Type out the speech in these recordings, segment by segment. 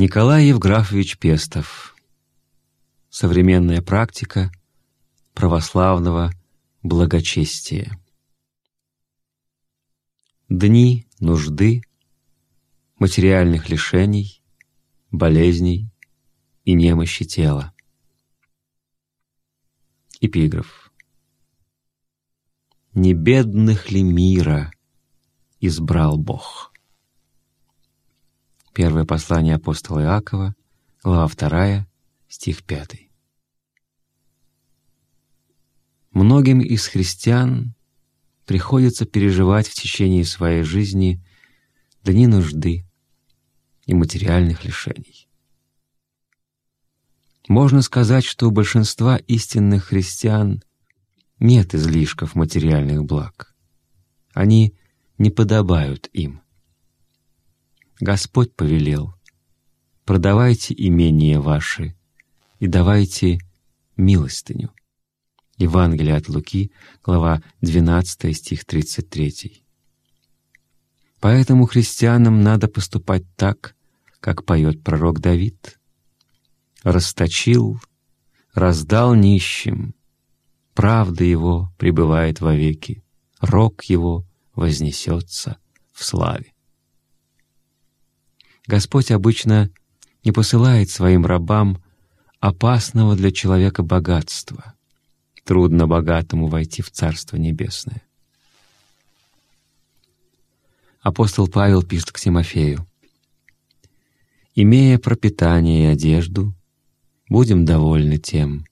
Николай Евграфович Пестов. Современная практика православного благочестия. Дни нужды, материальных лишений, болезней и немощи тела. Эпиграф. «Не бедных ли мира избрал Бог?» Первое послание апостола Иакова, глава 2, стих 5. Многим из христиан приходится переживать в течение своей жизни дни нужды и материальных лишений. Можно сказать, что у большинства истинных христиан нет излишков материальных благ. Они не подобают им. Господь повелел, продавайте имения ваши и давайте милостыню. Евангелие от Луки, глава 12, стих 33. Поэтому христианам надо поступать так, как поет пророк Давид. «Расточил, раздал нищим, правда его пребывает вовеки, рок его вознесется в славе». Господь обычно не посылает своим рабам опасного для человека богатства — Трудно богатому войти в Царство Небесное. Апостол Павел пишет к Тимофею. «Имея пропитание и одежду, будем довольны тем.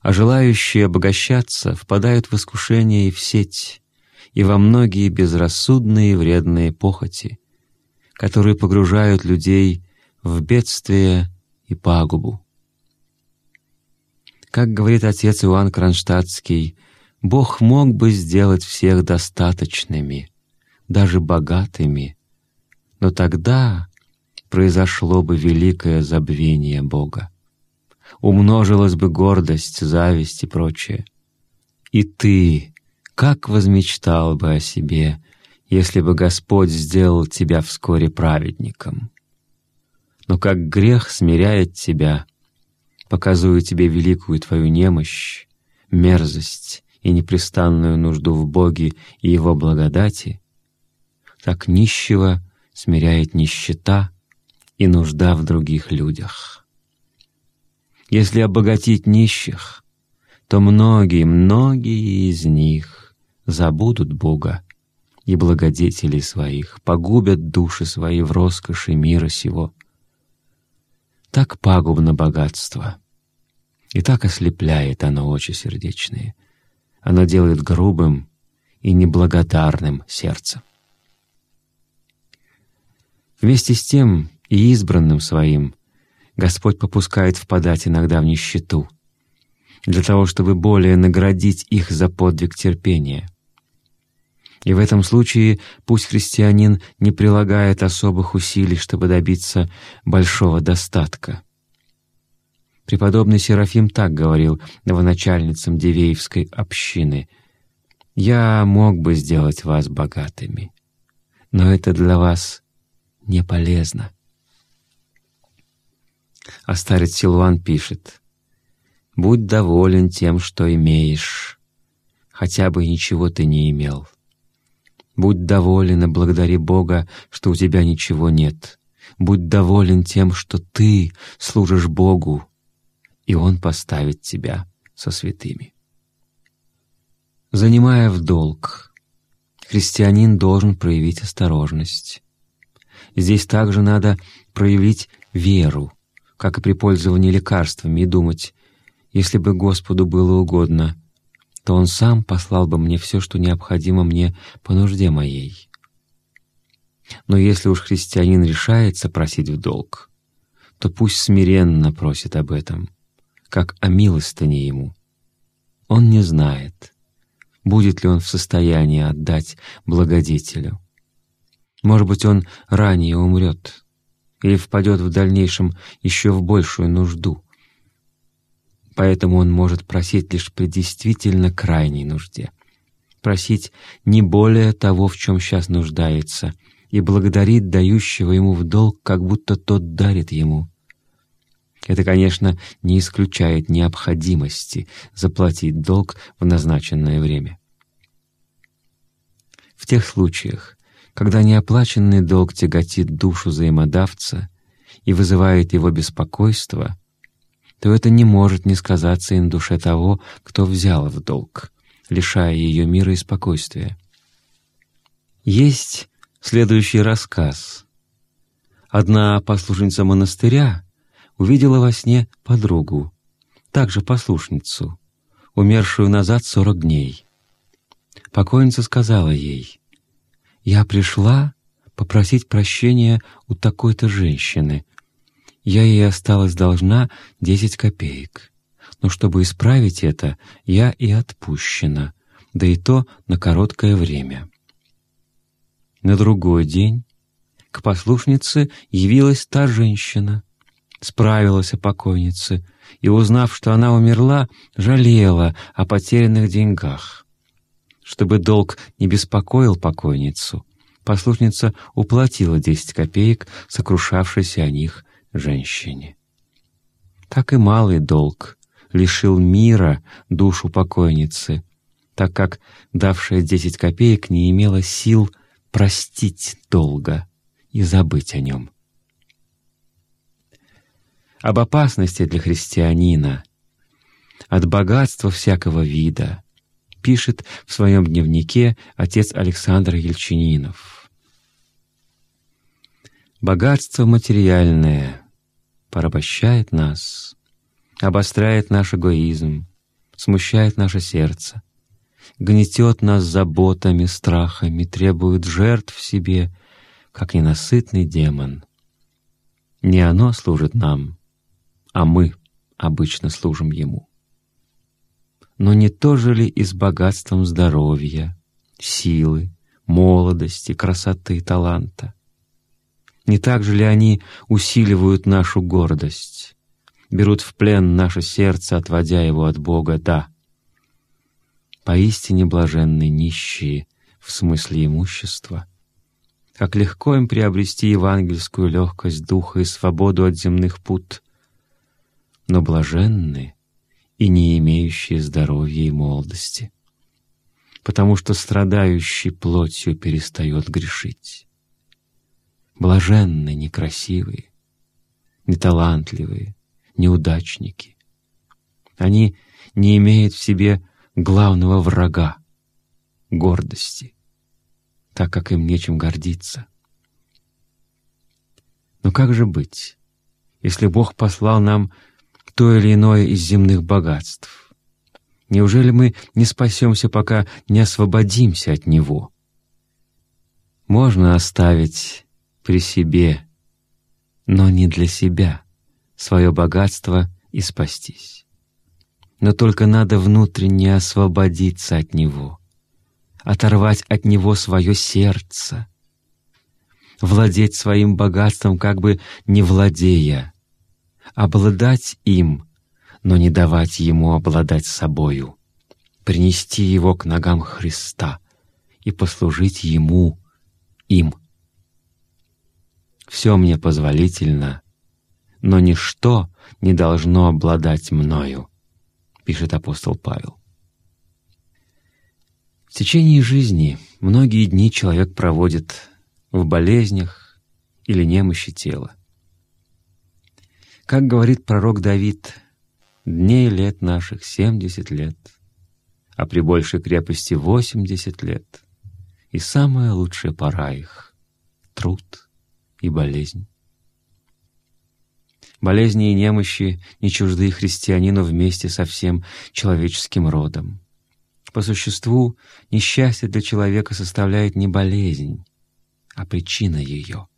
А желающие обогащаться впадают в искушение и в сеть, и во многие безрассудные и вредные похоти, которые погружают людей в бедствие и пагубу. Как говорит отец Иоанн Кронштадтский, Бог мог бы сделать всех достаточными, даже богатыми, но тогда произошло бы великое забвение Бога. Умножилась бы гордость, зависть и прочее. И ты, как возмечтал бы о себе, если бы Господь сделал тебя вскоре праведником. Но как грех смиряет тебя, показываю тебе великую твою немощь, мерзость и непрестанную нужду в Боге и Его благодати, так нищего смиряет нищета и нужда в других людях. Если обогатить нищих, то многие, многие из них забудут Бога и благодетелей своих, погубят души свои в роскоши мира сего. Так пагубно богатство — и так ослепляет оно очи сердечные. Оно делает грубым и неблагодарным сердце. Вместе с тем и избранным своим Господь попускает впадать иногда в нищету, для того, чтобы более наградить их за подвиг терпения. И в этом случае пусть христианин не прилагает особых усилий, чтобы добиться большого достатка — Преподобный Серафим так говорил новоначальницам Дивеевской общины. «Я мог бы сделать вас богатыми, но это для вас не полезно». А старец Силуан пишет, «Будь доволен тем, что имеешь, хотя бы ничего ты не имел. Будь доволен и благодари Бога, что у тебя ничего нет. Будь доволен тем, что ты служишь Богу, и Он поставит тебя со святыми. Занимая в долг, христианин должен проявить осторожность. Здесь также надо проявить веру, как и при пользовании лекарствами, и думать, если бы Господу было угодно, то Он сам послал бы мне все, что необходимо мне по нужде моей. Но если уж христианин решается просить в долг, то пусть смиренно просит об этом — как о милостыне ему. Он не знает, будет ли он в состоянии отдать благодетелю. Может быть, он ранее умрет или впадет в дальнейшем еще в большую нужду. Поэтому он может просить лишь при действительно крайней нужде. Просить не более того, в чем сейчас нуждается, и благодарит дающего ему в долг, как будто тот дарит ему. Это, конечно, не исключает необходимости заплатить долг в назначенное время. В тех случаях, когда неоплаченный долг тяготит душу взаимодавца и вызывает его беспокойство, то это не может не сказаться и на душе того, кто взял в долг, лишая ее мира и спокойствия. Есть следующий рассказ. Одна послушница монастыря увидела во сне подругу, также послушницу, умершую назад сорок дней. Покойница сказала ей, «Я пришла попросить прощения у такой-то женщины. Я ей осталась должна десять копеек. Но чтобы исправить это, я и отпущена, да и то на короткое время». На другой день к послушнице явилась та женщина, справилась о покойнице и, узнав, что она умерла, жалела о потерянных деньгах. Чтобы долг не беспокоил покойницу, послушница уплатила десять копеек сокрушавшейся о них женщине. Так и малый долг лишил мира душу покойницы, так как давшая десять копеек не имела сил простить долго и забыть о нем. Об опасности для христианина, от богатства всякого вида, пишет в своем дневнике отец Александр Ельчининов. Богатство материальное порабощает нас, обостряет наш эгоизм, смущает наше сердце, гнетет нас заботами, страхами, требует жертв себе, как ненасытный демон. Не оно служит нам, а мы обычно служим ему. Но не то же ли и с богатством здоровья, силы, молодости, красоты, таланта? Не так же ли они усиливают нашу гордость, берут в плен наше сердце, отводя его от Бога, да, поистине блаженны нищие в смысле имущества. Как легко им приобрести евангельскую легкость духа и свободу от земных пут, но блаженны и не имеющие здоровья и молодости, потому что страдающий плотью перестает грешить. Блаженны некрасивые, неталантливые, неудачники. Они не имеют в себе главного врага — гордости, так как им нечем гордиться. Но как же быть, если Бог послал нам то или иное из земных богатств? Неужели мы не спасемся, пока не освободимся от Него? Можно оставить при себе, но не для себя, свое богатство и спастись но только надо внутренне освободиться от него, оторвать от него свое сердце, владеть своим богатством, как бы не владея, обладать им, но не давать ему обладать собою, принести его к ногам Христа и послужить ему, им. Все мне позволительно, но ничто не должно обладать мною пишет апостол Павел. В течение жизни многие дни человек проводит в болезнях или немощи тела. Как говорит пророк Давид, «Дней лет наших семьдесят лет, а при большей крепости восемьдесят лет, и самая лучшая пора их — труд и болезнь». Болезни и немощи не чужды христианину вместе со всем человеческим родом. По существу, несчастье для человека составляет не болезнь, а причина ее.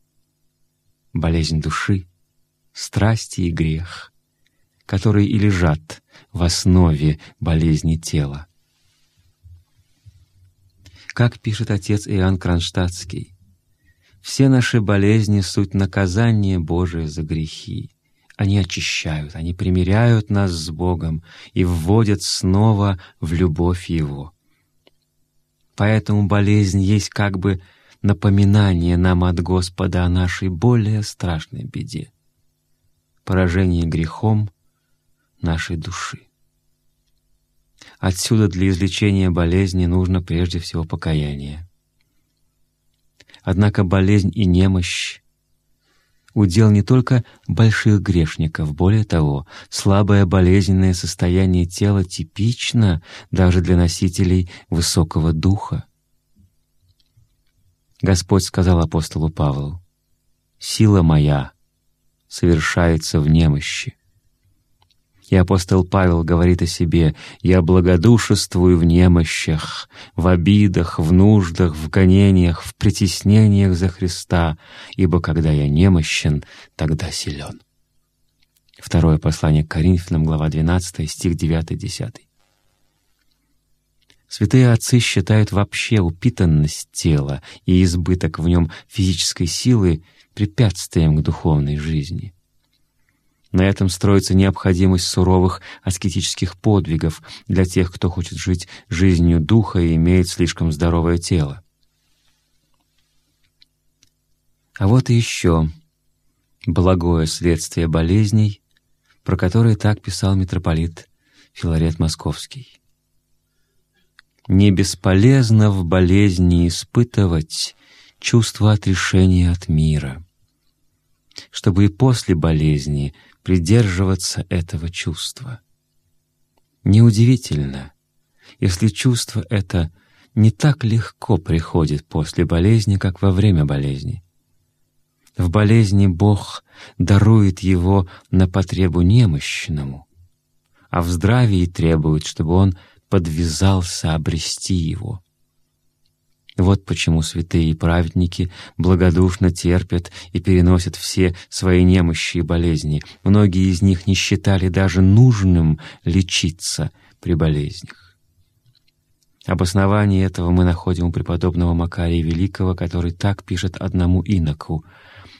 Болезнь души, страсти и грех, которые и лежат в основе болезни тела. Как пишет отец Иоанн Кронштадтский, «Все наши болезни — суть наказания Божие за грехи. Они очищают, они примиряют нас с Богом и вводят снова в любовь Его. Поэтому болезнь есть как бы напоминание нам от Господа о нашей более страшной беде — поражении грехом нашей души. Отсюда для излечения болезни нужно прежде всего покаяние. Однако болезнь и немощь удел не только больших грешников, более того, слабое болезненное состояние тела типично даже для носителей высокого духа. Господь сказал апостолу Павлу, «Сила моя совершается в немощи». И апостол Павел говорит о себе «Я благодушествую в немощах, в обидах, в нуждах, в гонениях, в притеснениях за Христа, ибо когда я немощен, тогда силен». Второе послание к Коринфянам, глава 12, стих 9-10. Святые отцы считают вообще упитанность тела и избыток в нем физической силы препятствием к духовной жизни. На этом строится необходимость суровых аскетических подвигов для тех, кто хочет жить жизнью духа и имеет слишком здоровое тело. А вот и еще благое следствие болезней, про которые так писал митрополит Филарет Московский. «Не бесполезно в болезни испытывать чувство отрешения от мира, чтобы и после болезни придерживаться этого чувства. Неудивительно, если чувство это не так легко приходит после болезни, как во время болезни. В болезни Бог дарует его на потребу немощному, а в здравии требует, чтобы он подвязался обрести его. Вот почему святые и праведники благодушно терпят и переносят все свои немощи и болезни. Многие из них не считали даже нужным лечиться при болезнях. Обоснование этого мы находим у преподобного Макария Великого, который так пишет одному иноку.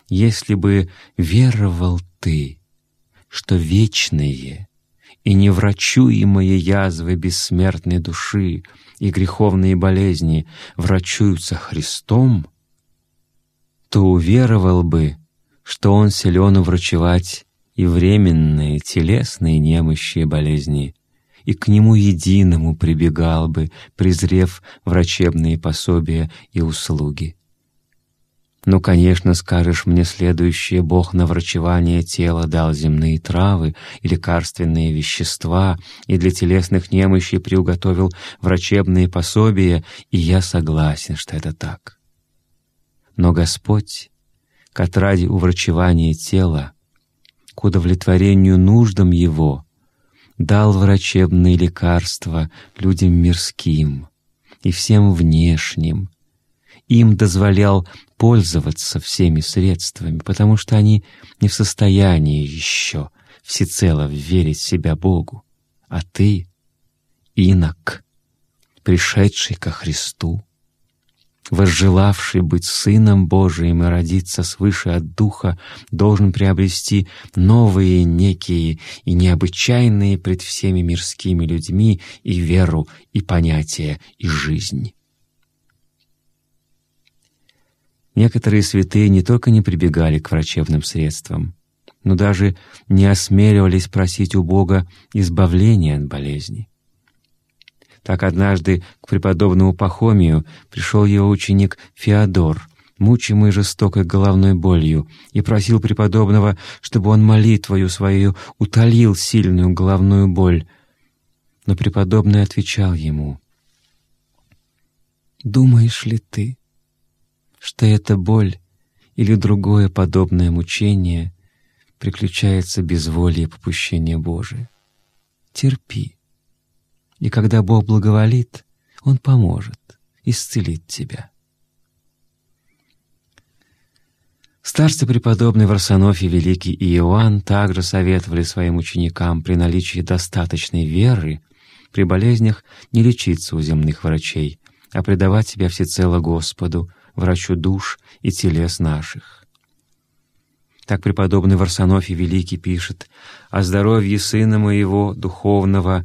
«Если бы веровал ты, что вечные и неврачуемые язвы бессмертной души — и греховные болезни врачуются Христом, то уверовал бы, что Он силен уврачевать и временные телесные немощи и болезни, и к Нему единому прибегал бы, презрев врачебные пособия и услуги. Ну, конечно, скажешь мне следующее, Бог на врачевание тела дал земные травы и лекарственные вещества, и для телесных немощей приуготовил врачебные пособия, и я согласен, что это так. Но Господь, как ради уврачевания тела, к удовлетворению нуждам Его, дал врачебные лекарства людям мирским и всем внешним, им дозволял пользоваться всеми средствами, потому что они не в состоянии еще всецело верить себя Богу. А ты, инок, пришедший ко Христу, возжелавший быть Сыном Божиим и родиться свыше от Духа, должен приобрести новые некие и необычайные пред всеми мирскими людьми и веру, и понятия, и жизнь. Некоторые святые не только не прибегали к врачебным средствам, но даже не осмеливались просить у Бога избавления от болезни. Так однажды к преподобному Пахомию пришел его ученик Феодор, мучимый жестокой головной болью, и просил преподобного, чтобы он молитвою свою утолил сильную головную боль. Но преподобный отвечал ему, «Думаешь ли ты, что эта боль или другое подобное мучение приключается без воли и попущения Божия. Терпи, и когда Бог благоволит, Он поможет, исцелит тебя. Старцы преподобный Варсонофий Великий и Иоанн также советовали своим ученикам при наличии достаточной веры при болезнях не лечиться у земных врачей, а предавать себя всецело Господу, врачу душ и телес наших. Так преподобный Варсонофий Великий пишет «О здоровье сына моего, духовного,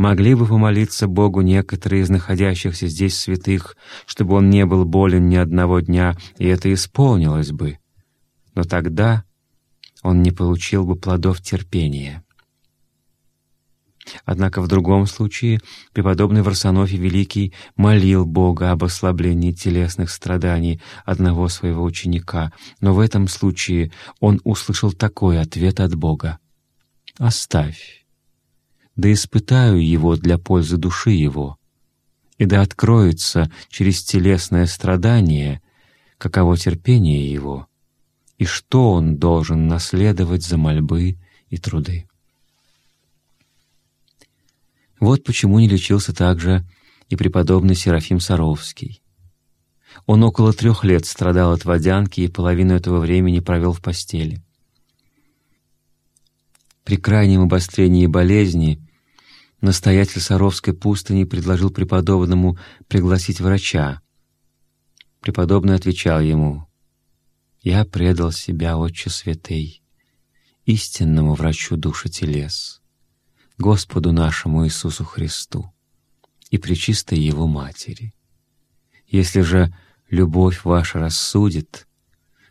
Могли бы помолиться Богу некоторые из находящихся здесь святых, чтобы он не был болен ни одного дня, и это исполнилось бы. Но тогда он не получил бы плодов терпения. Однако в другом случае преподобный Варсонофий Великий молил Бога об ослаблении телесных страданий одного своего ученика, но в этом случае он услышал такой ответ от Бога. «Оставь, да испытаю его для пользы души его, и да откроется через телесное страдание, каково терпение его, и что он должен наследовать за мольбы и труды». Вот почему не лечился также и преподобный Серафим Саровский. Он около трех лет страдал от водянки и половину этого времени провел в постели. При крайнем обострении болезни настоятель Саровской пустыни предложил преподобному пригласить врача. Преподобный отвечал ему, «Я предал себя, Отче Святый, истинному врачу души телес». Господу нашему Иисусу Христу и Пречистой Его Матери. Если же любовь ваша рассудит,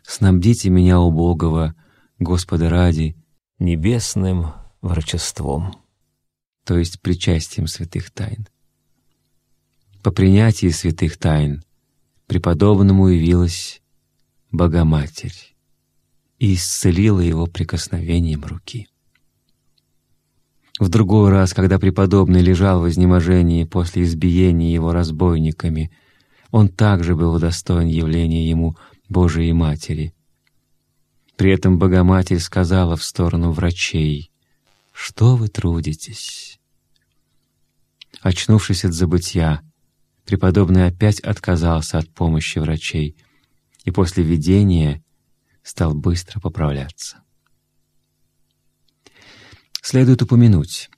снабдите меня, убогого, Господа ради, небесным врачеством, то есть причастием святых тайн. По принятии святых тайн преподобному явилась Богоматерь и исцелила его прикосновением руки. В другой раз, когда преподобный лежал в изнеможении после избиения его разбойниками, он также был удостоен явления ему Божией Матери. При этом Богоматерь сказала в сторону врачей, «Что вы трудитесь?» Очнувшись от забытья, преподобный опять отказался от помощи врачей и после видения стал быстро поправляться. Следует упомянуть,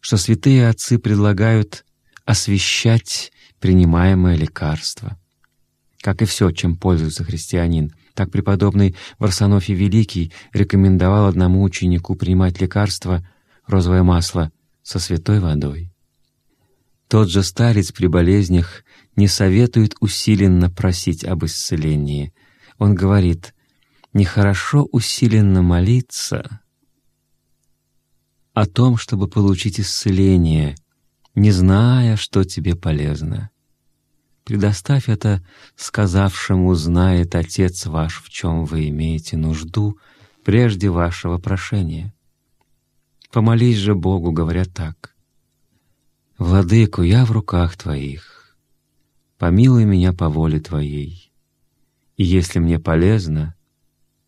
что святые отцы предлагают освещать принимаемое лекарство. Как и все, чем пользуется христианин, так преподобный Варсонофий Великий рекомендовал одному ученику принимать лекарство розовое масло со святой водой. Тот же старец при болезнях не советует усиленно просить об исцелении. Он говорит, «Нехорошо усиленно молиться, о том, чтобы получить исцеление, не зная, что тебе полезно. Предоставь это сказавшему, знает Отец ваш, в чем вы имеете нужду, прежде вашего прошения. Помолись же Богу, говоря так. «Владыку, я в руках Твоих, помилуй меня по воле Твоей, и если мне полезно,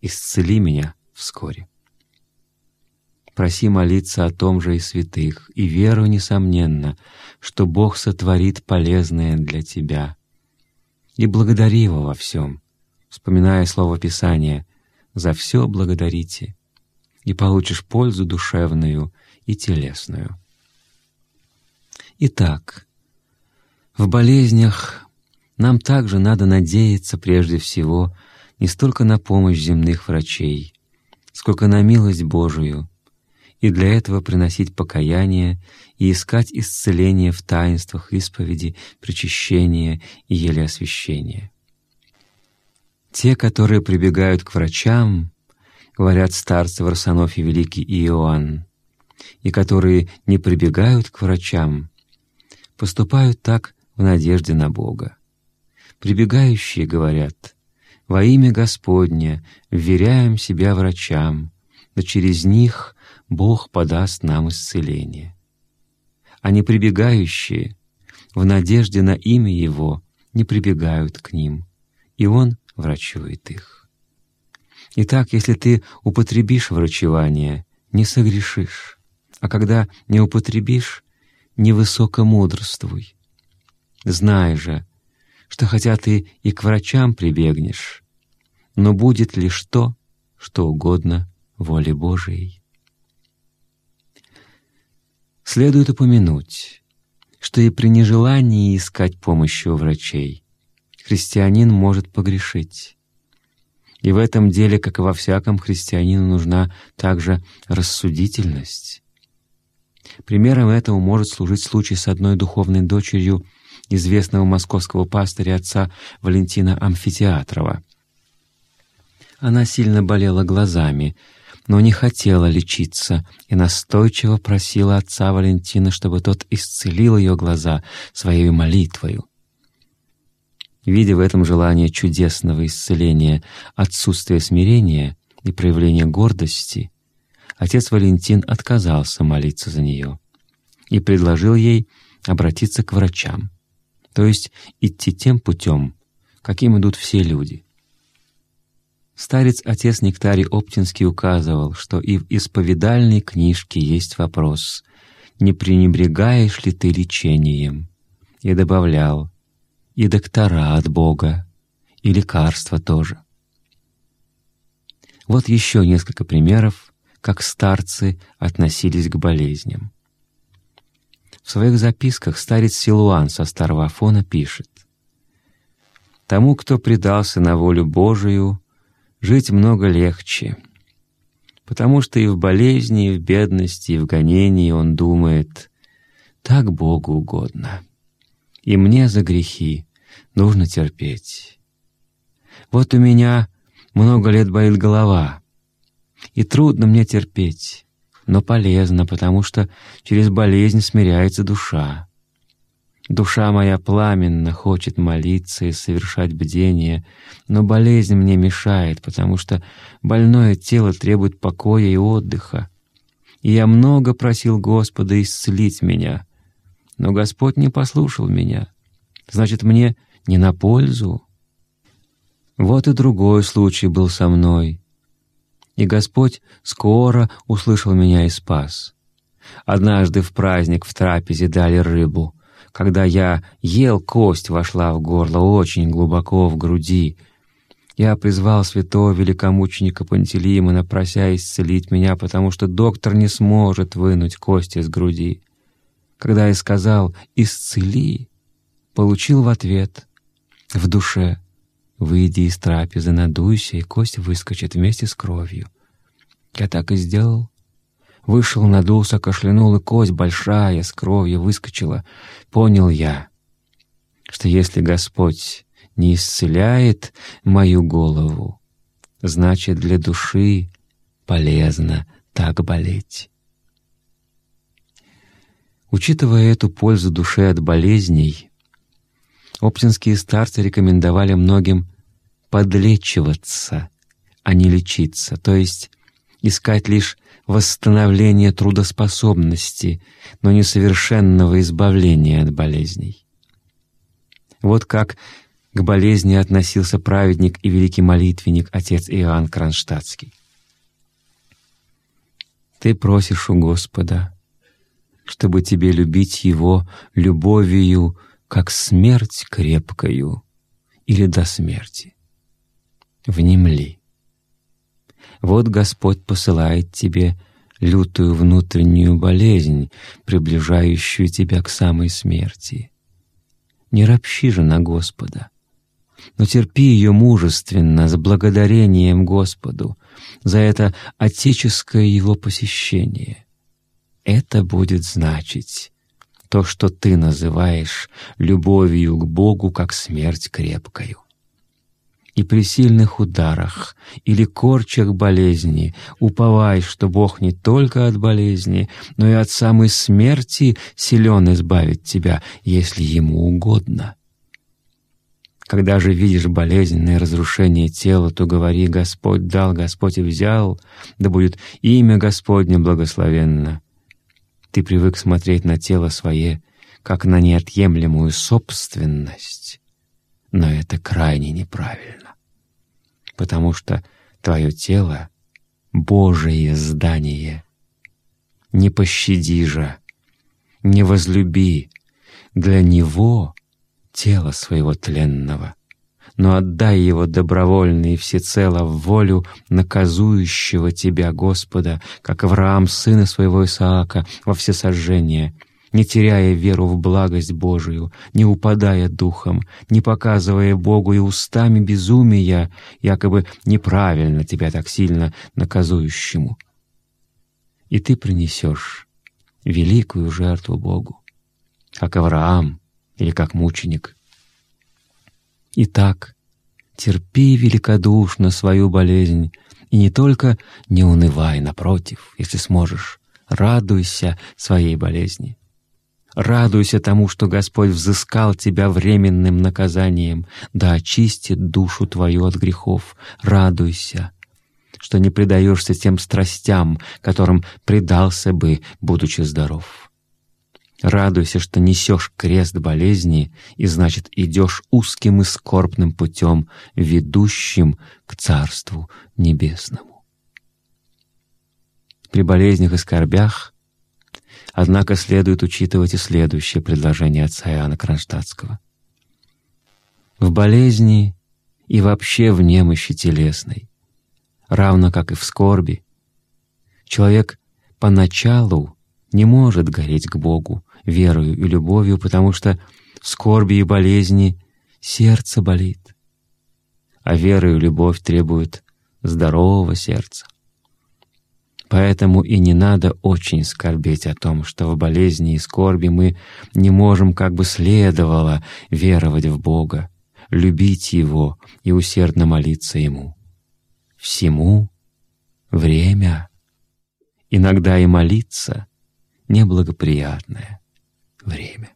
исцели меня вскоре». Проси молиться о том же и святых, и веру, несомненно, что Бог сотворит полезное для тебя. И благодари Его во всем, вспоминая слово Писания «За все благодарите», и получишь пользу душевную и телесную. Итак, в болезнях нам также надо надеяться прежде всего не столько на помощь земных врачей, сколько на милость Божию — и для этого приносить покаяние и искать исцеление в таинствах исповеди, причащения и елеосвящения. Те, которые прибегают к врачам, говорят старцы Великий и Иоанн, и которые не прибегают к врачам, поступают так в надежде на Бога. Прибегающие говорят, «Во имя Господне вверяем себя врачам, но через них Бог подаст нам исцеление. А не прибегающие в надежде на имя Его не прибегают к ним, и Он врачует их. Итак, если ты употребишь врачевание, не согрешишь, а когда не употребишь, не высокомудрствуй. Знай же, что хотя ты и к врачам прибегнешь, но будет лишь то, что угодно воле Божией. Следует упомянуть, что и при нежелании искать помощи у врачей христианин может погрешить. И в этом деле, как и во всяком христианину, нужна также рассудительность. Примером этому может служить случай с одной духовной дочерью известного московского пастыря отца Валентина Амфитеатрова. Она сильно болела глазами, но не хотела лечиться и настойчиво просила отца Валентина, чтобы тот исцелил ее глаза своей молитвою. Видя в этом желание чудесного исцеления, отсутствие смирения и проявление гордости, отец Валентин отказался молиться за нее и предложил ей обратиться к врачам, то есть идти тем путем, каким идут все люди — Старец-отец Нектарий Оптинский указывал, что и в исповедальной книжке есть вопрос «Не пренебрегаешь ли ты лечением?» И добавлял «И доктора от Бога, и лекарства тоже». Вот еще несколько примеров, как старцы относились к болезням. В своих записках старец Силуан со Старого Афона пишет «Тому, кто предался на волю Божию, жить много легче, потому что и в болезни, и в бедности, и в гонении он думает «так Богу угодно, и мне за грехи нужно терпеть». Вот у меня много лет болит голова, и трудно мне терпеть, но полезно, потому что через болезнь смиряется душа. Душа моя пламенно хочет молиться и совершать бдение, но болезнь мне мешает, потому что больное тело требует покоя и отдыха. И я много просил Господа исцелить меня, но Господь не послушал меня. Значит, мне не на пользу. Вот и другой случай был со мной. И Господь скоро услышал меня и спас. Однажды в праздник в трапезе дали рыбу — когда я ел, кость вошла в горло очень глубоко в груди. Я призвал святого великомученика Пантелеймона, прося исцелить меня, потому что доктор не сможет вынуть кость из груди. Когда я сказал «исцели», получил в ответ «в душе». «Выйди из трапезы, надуйся, и кость выскочит вместе с кровью». Я так и сделал. Вышел, надулся, кашлянул, и кость большая с кровью выскочила. Понял я, что если Господь не исцеляет мою голову, значит, для души полезно так болеть. Учитывая эту пользу души от болезней, оптинские старцы рекомендовали многим подлечиваться, а не лечиться, то есть искать лишь восстановления трудоспособности, но несовершенного избавления от болезней. Вот как к болезни относился праведник и великий молитвенник отец Иоанн Кронштадтский. «Ты просишь у Господа, чтобы тебе любить Его любовью, как смерть крепкою или до смерти. Внемли. Вот Господь посылает тебе лютую внутреннюю болезнь, приближающую тебя к самой смерти. Не ропщи же на Господа, но терпи ее мужественно, с благодарением Господу за это отеческое его посещение. Это будет значить то, что ты называешь любовью к Богу, как смерть крепкою и при сильных ударах или корчах болезни уповай, что Бог не только от болезни, но и от самой смерти силен избавить тебя, если Ему угодно. Когда же видишь болезненное разрушение тела, то говори «Господь дал, Господь и взял, да будет имя Господне благословенно». Ты привык смотреть на тело свое, как на неотъемлемую собственность, но это крайне неправильно потому что твое тело — Божие здание. Не пощади же, не возлюби для Него тело своего тленного, но отдай его добровольно и всецело в волю наказующего тебя Господа, как Авраам, сына своего Исаака, во всесожжение — не теряя веру в благость Божию, не упадая духом, не показывая Богу и устами безумия, якобы неправильно тебя так сильно наказующему. И ты принесешь великую жертву Богу, как Авраам или как мученик. Итак, терпи великодушно свою болезнь и не только не унывай, напротив, если сможешь, радуйся своей болезни. Радуйся тому, что Господь взыскал тебя временным наказанием, да очистит душу твою от грехов. Радуйся, что не предаешься тем страстям, которым предался бы, будучи здоров. Радуйся, что несешь крест болезни и, значит, идешь узким и скорбным путем, ведущим к Царству Небесному. При болезнях и скорбях, однако, следует учитывать и следующее предложение отца Иоанна Кронштадтского. В болезни и вообще в немощи телесной, равно как и в скорби, человек поначалу не может гореть к Богу верою и любовью, потому что в скорби и болезни сердце болит, а вера и любовь требуют здорового сердца. Поэтому и не надо очень скорбеть о том, что в болезни и скорби мы не можем, как бы следовало, веровать в Бога, любить Его и усердно молиться Ему. Всему время. Иногда и молиться — неблагоприятное время.